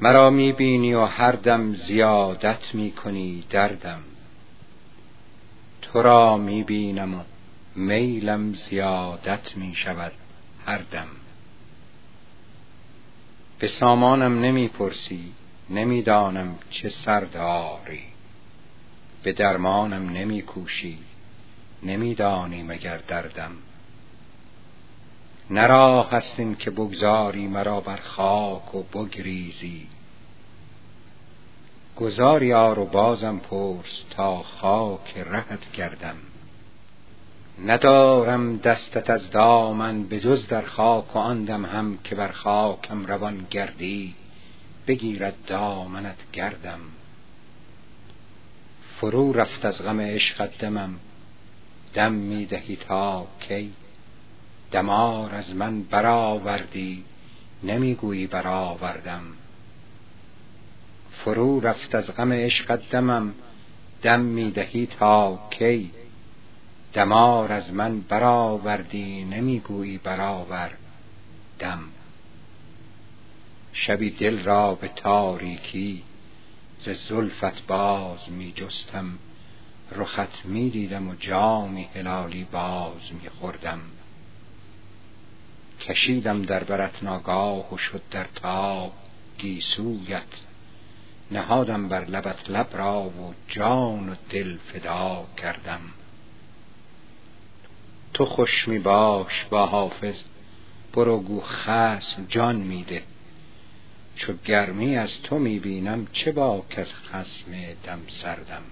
مرا می بینی و هر دم زیادت می کنی دردم. تو را می بینم و میلم زیادت می شود هر دم. به سامانم نمی پرسی نمی دانم چه سر داری به درمانم نمی کوشی نمی دانی مگر دردم. است این که بگذاری مرا بر خاک و بگریزی. گذار آر و بازم پرس تا خاک رهت گردم. ندارم دستت از دامن به جز در خاک و آن دم هم که بر خاکم روان گردی. بگیرد دامنت گردم. فرو رفت از غم عشقت دمم. دم می دهی تا کی؟ دمار از من برآوردی نمی گویی برآوردم. فرو رفت از غم عشقت دمم دم می دهی تا کی؟ دمار از من برآوردی نمی گویی برآور دم شبی دل را به تاریکی ز زلفت باز می جستم رخت می دیدم و جامی هلالی باز می خوردم کشیدم در برت ناگاه و شد در تاب گیسویت. نهادم بر لبت لب را و جان و دل فدا کردم. تو خوش می باش با حافظ برو گو خصم جان می ده. چو گرمی از تو می بینم چه باک از خصم دم سردم.